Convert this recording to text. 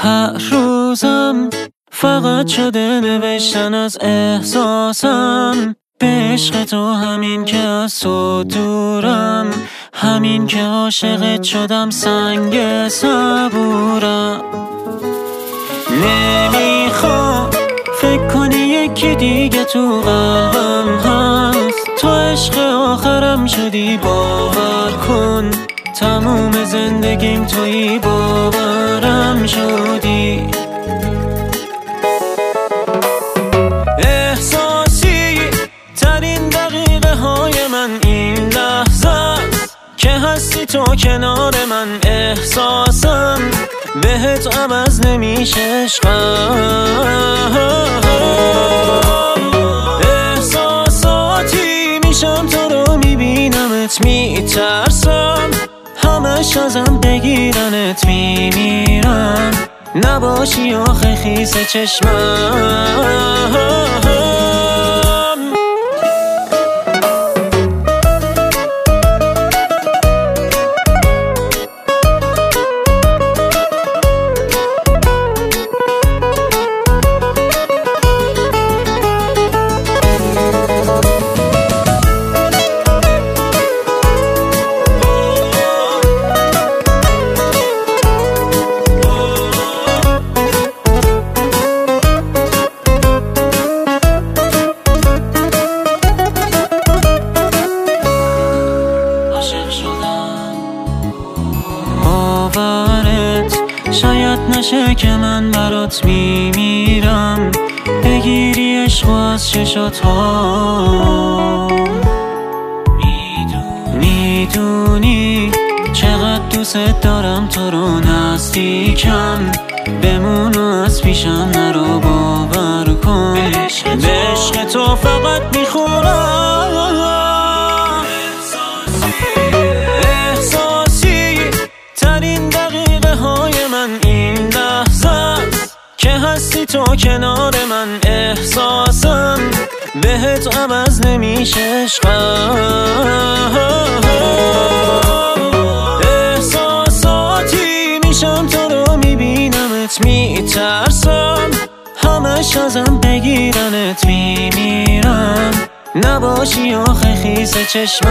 هر روزم فقط شده نوشتن از احساسم. به تو همین که از تو دورم همین که عاشقت شدم سنگ صبورم. نمی‌خوام فکر کنی یکی دیگه تو قلبم هست. تو عشق آخرم شدی باور کن. تموم زندگیم توی باورم شدی های من این لحظه که هستی تو کنار من احساسم بهت عوض نمیشه احساساتی میشم تو رو میبینمت میترسم. همش ازم بگیرنت میمیرم. نباشی آخه خیس چشمم. شاید نشه که من برات میمیرم. بگیری عشق از چشات ها می‌دونی چقدر دوست دارم تو رو نزدیکم. بمون و از پیشم نرو باور کن. به عشق تو فقط می‌خورم هستی تو کنار من احساسم بهت عوض نمیشه عشقم. احساساتی میشم تو رو میبینمت میترسم. همش ازم بگیرنت میمیرم. نباشی آخه خیس چشمم.